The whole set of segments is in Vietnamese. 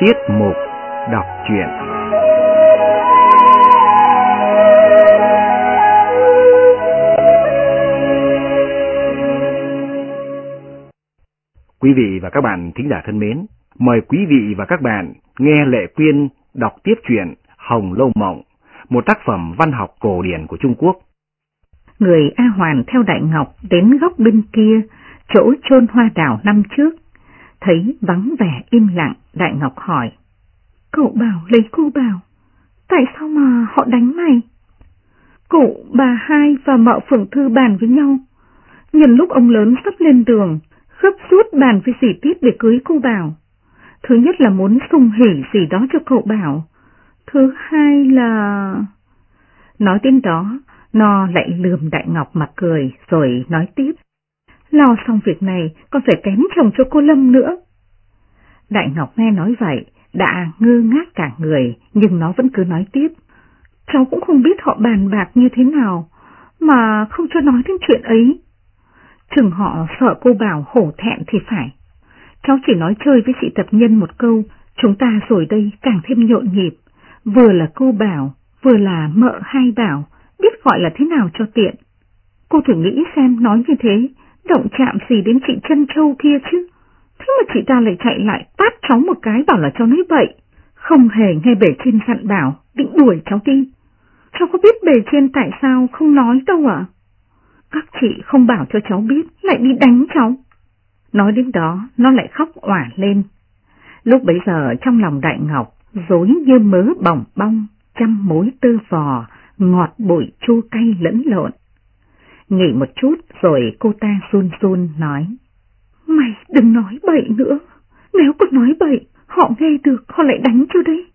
Tiết mục đọc truyện Quý vị và các bạn thính giả thân mến, mời quý vị và các bạn nghe Lệ Quyên đọc tiếp truyện Hồng Lâu Mộng, một tác phẩm văn học cổ điển của Trung Quốc. Người A Hoàn theo Đại Ngọc đến góc bên kia, chỗ chôn hoa đào năm trước, thấy vắng vẻ im lặng, Đại Ngọc hỏi. Cậu bảo lấy cô bảo, tại sao mà họ đánh mày? Cụ, bà hai và mợ phượng thư bàn với nhau. Nhân lúc ông lớn sắp lên đường, gấp rút bàn với dì Tiết để cưới cô Bảo. Thứ nhất là muốn sung hỉ gì đó cho cậu Bảo. Thứ hai là... Nói đến đó, nó lại lườm Đại Ngọc mặt cười rồi nói tiếp. Lo xong việc này còn phải kém chồng cho cô Lâm nữa. Đại Ngọc nghe nói vậy, đã ngơ ngác cả người, nhưng nó vẫn cứ nói tiếp. Cháu cũng không biết họ bàn bạc như thế nào, mà không cho nói đến chuyện ấy. Chừng họ sợ cô bảo hổ thẹn thì phải. Cháu chỉ nói chơi với chị tập nhân một câu, chúng ta rồi đây càng thêm nhộn nhịp. Vừa là cô bảo, vừa là mợ hai bảo, biết gọi là thế nào cho tiện. Cô thử nghĩ xem nói như thế, động chạm gì đến chị chân châu kia chứ. Thế mà chị ta lại chạy lại tát cháu một cái bảo là cháu nói vậy. Không hề nghe bề trên dặn bảo, định đuổi cháu đi. Cháu có biết bề trên tại sao không nói đâu ạ? Các chị không bảo cho cháu biết, lại đi đánh cháu. Nói đến đó, nó lại khóc òa lên. Lúc bấy giờ trong lòng Đại Ngọc, dối như mớ bỏng bong, trăm mối tư vò, ngọt bụi chua cay lẫn lộn. Nghỉ một chút rồi cô ta run run nói. Mày đừng nói bậy nữa, nếu còn nói bậy, họ nghe được họ lại đánh cho đấy.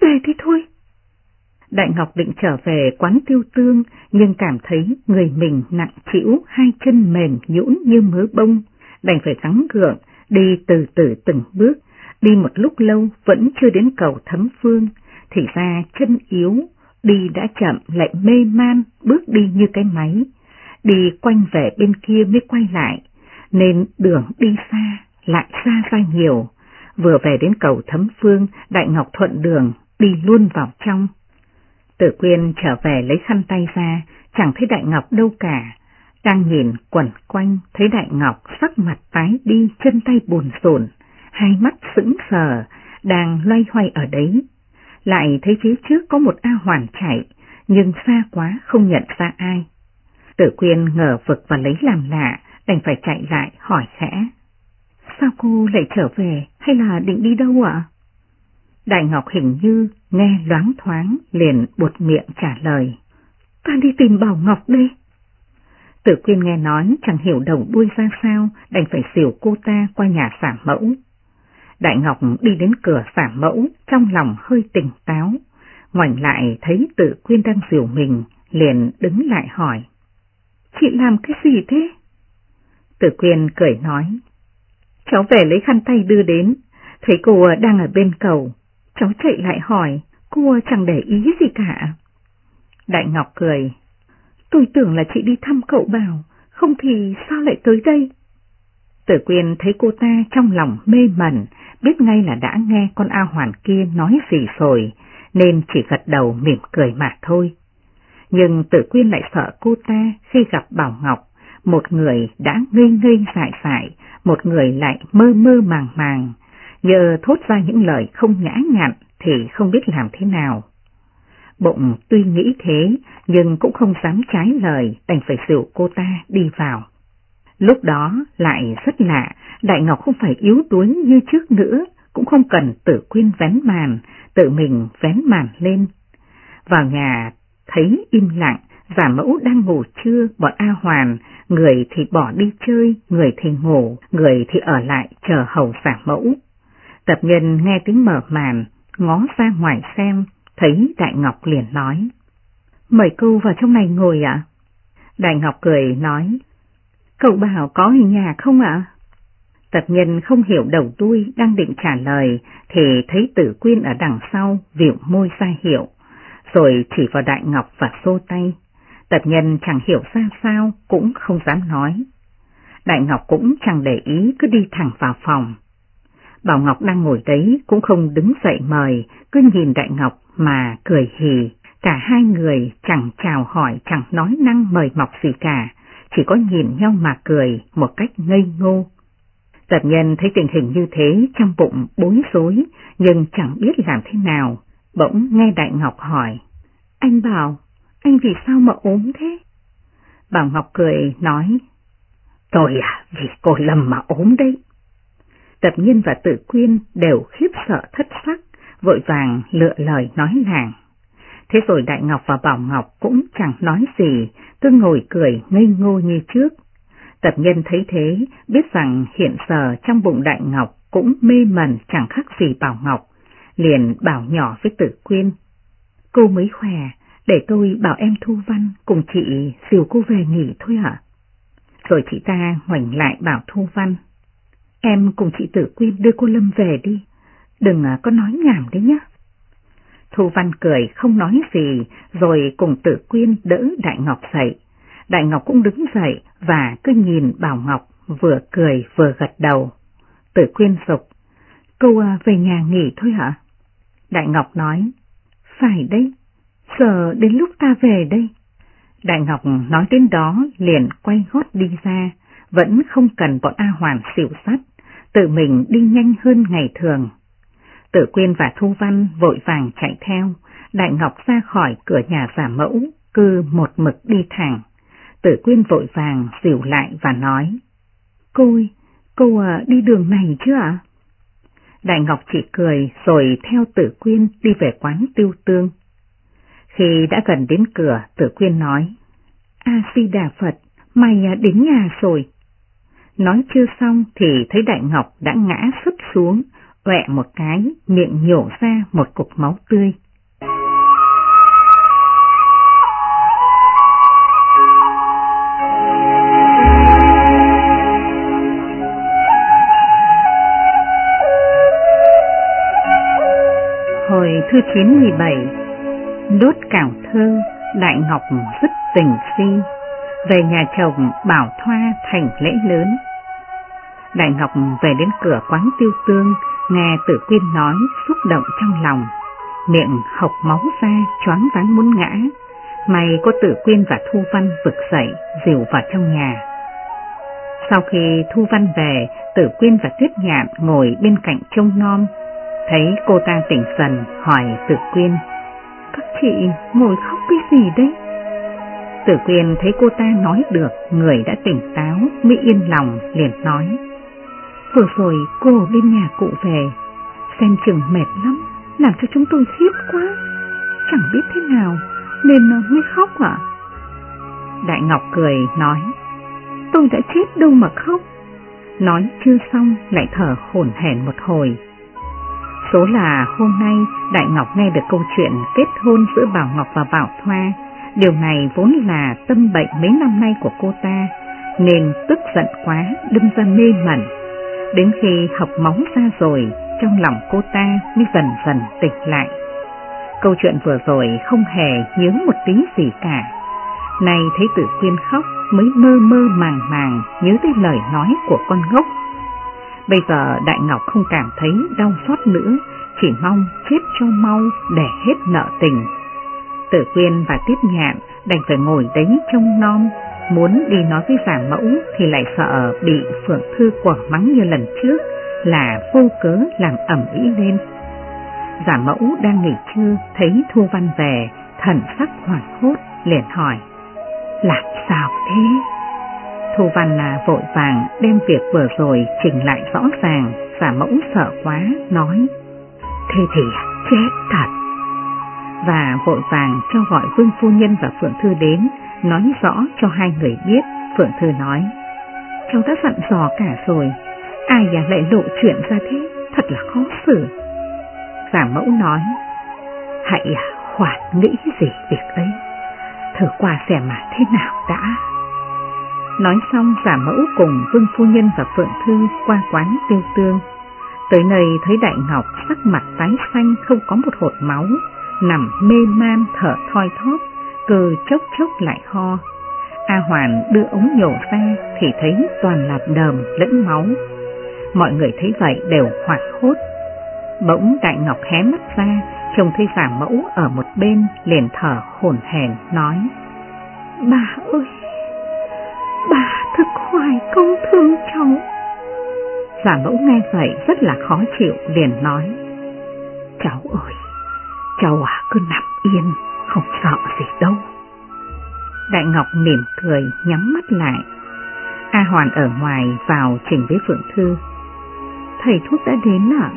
Về thì thôi. Đại Ngọc định trở về quán tiêu tương, nhưng cảm thấy người mình nặng chịu, hai chân mềm nhũn như mớ bông, đành phải gắng gượng, đi từ từ từng bước, đi một lúc lâu vẫn chưa đến cầu thấm phương, thì ra chân yếu, đi đã chậm lại mê man, bước đi như cái máy, đi quanh về bên kia mới quay lại, nên đường đi xa, lại xa ra nhiều. Vừa về đến cầu Thấm Phương, Đại Ngọc thuận đường, đi luôn vào trong. Tử Quyên trở về lấy khăn tay ra, chẳng thấy Đại Ngọc đâu cả. Đang nhìn quẩn quanh, thấy Đại Ngọc sắc mặt tái đi, chân tay buồn rộn, hai mắt sững sờ, đang loay hoay ở đấy. Lại thấy phía trước có một A Hoàn chạy, nhưng xa quá không nhận ra ai. Tử Quyên ngờ vực và lấy làm lạ, đành phải chạy lại hỏi khẽ. Sao cô lại trở về hay là định đi đâu ạ? Đại Ngọc hình như nghe loáng thoáng liền buột miệng trả lời. Ta đi tìm Bảo Ngọc đây. Tử Quyên nghe nói chẳng hiểu đầu đuôi ra sao, đành phải xỉu cô ta qua nhà xả mẫu. Đại Ngọc đi đến cửa xả mẫu, trong lòng hơi tỉnh táo, ngoảnh lại thấy Tự Quyên đang diều mình, liền đứng lại hỏi. Chị làm cái gì thế? Tử Quyên cười nói. Cháu về lấy khăn tay đưa đến, thấy cô đang ở bên cầu. Cháu chạy lại hỏi, cô chẳng để ý gì cả. Đại Ngọc cười. Tôi tưởng là chị đi thăm cậu bảo, không thì sao lại tới đây? Tử Quyên thấy cô ta trong lòng mê mẩn, biết ngay là đã nghe con A Hoàn kia nói gì rồi, nên chỉ gật đầu mỉm cười mà thôi. Nhưng Tử Quyên lại sợ cô ta khi gặp Bảo Ngọc, một người đã ngây ngây dại dại, một người lại mơ mơ màng màng, giờ thốt ra những lời không nhã nhặn thì không biết làm thế nào. Bụng tuy nghĩ thế, nhưng cũng không dám trái lời, đành phải dịu cô ta đi vào. Lúc đó lại rất lạ, Đại Ngọc không phải yếu đuối như trước nữa, cũng không cần tự quyên vén màn, tự mình vén màn lên. Vào nhà thấy im lặng, giả mẫu đang ngủ trưa, bọn A Hoàn, người thì bỏ đi chơi, người thì ngủ, người thì ở lại chờ hầu giả mẫu. Tập nhân nghe tiếng mở màn, ngó ra ngoài xem, thấy Đại Ngọc liền nói. Mời cô vào trong này ngồi ạ. Đại Ngọc cười nói, cậu bảo có ở nhà không ạ? Tập nhân không hiểu đầu đuôi đang định trả lời thì thấy tử quyên ở đằng sau vịu môi ra hiệu, rồi chỉ vào Đại Ngọc và xô tay. Tập nhân chẳng hiểu ra sao cũng không dám nói. Đại Ngọc cũng chẳng để ý cứ đi thẳng vào phòng. Bảo Ngọc đang ngồi đấy cũng không đứng dậy mời, cứ nhìn Đại Ngọc mà cười hì. Cả hai người chẳng chào hỏi chẳng nói năng mời mọc gì cả, chỉ có nhìn nhau mà cười một cách ngây ngô. Tập nhân thấy tình hình như thế trong bụng bối rối nhưng chẳng biết làm thế nào, bỗng nghe Đại Ngọc hỏi. Anh bảo, anh vì sao mà ốm thế? Bảo Ngọc cười nói, tôi à, vì cô Lâm mà ốm đấy. Tập nhân và tự quyên đều khiếp sợ thất sắc, vội vàng lựa lời nói làng. Thế rồi Đại Ngọc và Bảo Ngọc cũng chẳng nói gì, cứ ngồi cười ngây ngô như trước. Tập nhân thấy thế, biết rằng hiện giờ trong bụng Đại Ngọc cũng mê mẩn chẳng khác gì Bảo Ngọc, liền bảo nhỏ với Tử Quyên. Cô mới khỏe, để tôi bảo em Thu Văn cùng chị dìu cô về nghỉ thôi hả? Rồi chị ta ngoảnh lại bảo Thu Văn. Em cùng chị Tử Quyên đưa cô Lâm về đi, đừng à, có nói nhảm đấy nhá. Thu Văn cười không nói gì, rồi cùng Tử Quyên đỡ Đại Ngọc dậy. Đại Ngọc cũng đứng dậy và cứ nhìn Bảo Ngọc vừa cười vừa gật đầu. Tử Quyên dục, cô à, về nhà nghỉ thôi hả? Đại Ngọc nói, phải đấy, giờ đến lúc ta về đây. Đại Ngọc nói đến đó liền quay gót đi ra, vẫn không cần bọn A Hoàn xỉu sắt, tự mình đi nhanh hơn ngày thường. Tử Quyên và Thu Văn vội vàng chạy theo, Đại Ngọc ra khỏi cửa nhà giả mẫu, cư một mực đi thẳng. Tử Quyên vội vàng dìu lại và nói, Cô ơi, cô ờ, đi đường này chứ ạ? Đại Ngọc chỉ cười rồi theo Tử Quyên đi về quán tiêu tương. Khi đã gần đến cửa, Tử Quyên nói, A-di-đà Phật, mày à, đến nhà rồi. Nói chưa xong thì thấy Đại Ngọc đã ngã sấp xuống, quẹ một cái, miệng nhổ ra một cục máu tươi. Hồi thứ 97 Đốt cảo thơ Đại Ngọc vứt tình si Về nhà chồng bảo thoa thành lễ lớn Đại Ngọc về đến cửa quán tiêu tương Nghe tử quyên nói xúc động trong lòng, miệng hộc máu ra choáng váng muốn ngã. May có tử quyên và Thu Văn vực dậy, dìu vào trong nhà. Sau khi Thu Văn về, tử quyên và Tuyết Nhạn ngồi bên cạnh trông non, thấy cô ta tỉnh dần hỏi tử quyên. Các chị ngồi khóc cái gì đấy? Tử quyên thấy cô ta nói được, người đã tỉnh táo, mới yên lòng, liền nói. Vừa rồi cô bên nhà cụ về, xem chừng mệt lắm, làm cho chúng tôi khiếp quá. Chẳng biết thế nào, nên mới khóc ạ. Đại Ngọc cười nói, tôi đã chết đâu mà khóc. Nói chưa xong lại thở hổn hển một hồi. Số là hôm nay Đại Ngọc nghe được câu chuyện kết hôn giữa Bảo Ngọc và Bảo Thoa. Điều này vốn là tâm bệnh mấy năm nay của cô ta, nên tức giận quá đâm ra mê mẩn Đến khi học móng ra rồi, trong lòng cô ta mới dần dần tỉnh lại. Câu chuyện vừa rồi không hề nhớ một tí gì cả. Nay thấy tử quyên khóc mới mơ mơ màng màng nhớ tới lời nói của con ngốc. Bây giờ Đại Ngọc không cảm thấy đau xót nữa, chỉ mong chết cho mau để hết nợ tình. Tử quyên và tiếp nhạn đành phải ngồi đấy trong non Muốn đi nói với giả mẫu thì lại sợ bị Phượng Thư quả mắng như lần trước là vô cớ làm ẩm ý lên. Giả mẫu đang nghỉ trưa thấy Thu Văn về, thần sắc hoảng hốt, liền hỏi. Làm sao thế? Thu Văn là vội vàng đem việc vừa rồi chỉnh lại rõ ràng, giả mẫu sợ quá, nói. Thế thì chết thật. Và vội vàng cho gọi Vương Phu Nhân và Phượng Thư đến, nói rõ cho hai người biết, Phượng Thư nói. Cháu đã dặn dò cả rồi, ai à lại lộ chuyện ra thế, thật là khó xử. Giả mẫu nói, hãy à, khoản nghĩ gì việc ấy, thử qua xem mà thế nào đã. Nói xong giả mẫu cùng Vương Phu Nhân và Phượng Thư qua quán tiêu tương. Tới nơi thấy Đại Ngọc sắc mặt tái xanh không có một hột máu, nằm mê man thở thoi thóp, cơ chốc chốc lại ho. A Hoàn đưa ống nhổ ra thì thấy toàn là đờm lẫn máu. Mọi người thấy vậy đều hoảng hốt. Bỗng Đại Ngọc hé mắt ra, trông thấy giả mẫu ở một bên liền thở hổn hển nói. Bà ơi, bà thật hoài công thương cháu. Giả mẫu nghe vậy rất là khó chịu liền nói. Cháu ơi, cháu à cứ nằm yên, không sợ gì đâu. Đại Ngọc mỉm cười nhắm mắt lại. A Hoàn ở ngoài vào trình với Phượng Thư. Thầy thuốc đã đến ạ.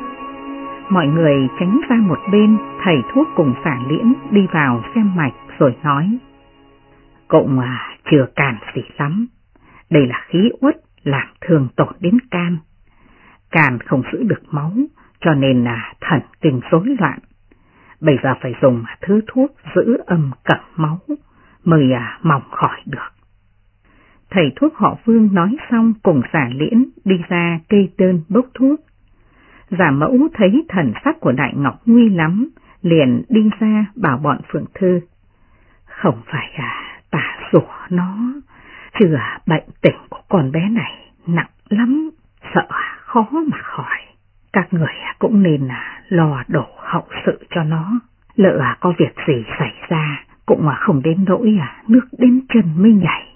Mọi người tránh ra một bên, thầy thuốc cùng xả liễn đi vào xem mạch rồi nói. Cậu mà chưa càn gì lắm, đây là khí uất làm thường tổn đến can. Can không giữ được máu, cho nên là thần kinh rối loạn. Bây giờ phải dùng thứ thuốc giữ âm cẩn máu mới à, khỏi được. Thầy thuốc họ Vương nói xong cùng giả liễn đi ra cây tơn bốc thuốc. Giả mẫu thấy thần sắc của Đại Ngọc nguy lắm, liền đi ra bảo bọn Phượng Thư. Không phải à, tả rủa nó, chữa bệnh tình của con bé này nặng lắm, sợ khó mà khỏi. Các người cũng nên à, lo đổ hậu sự cho nó, lỡ có việc gì xảy ra cũng mà không đến nỗi à, nước đến chân mới nhảy.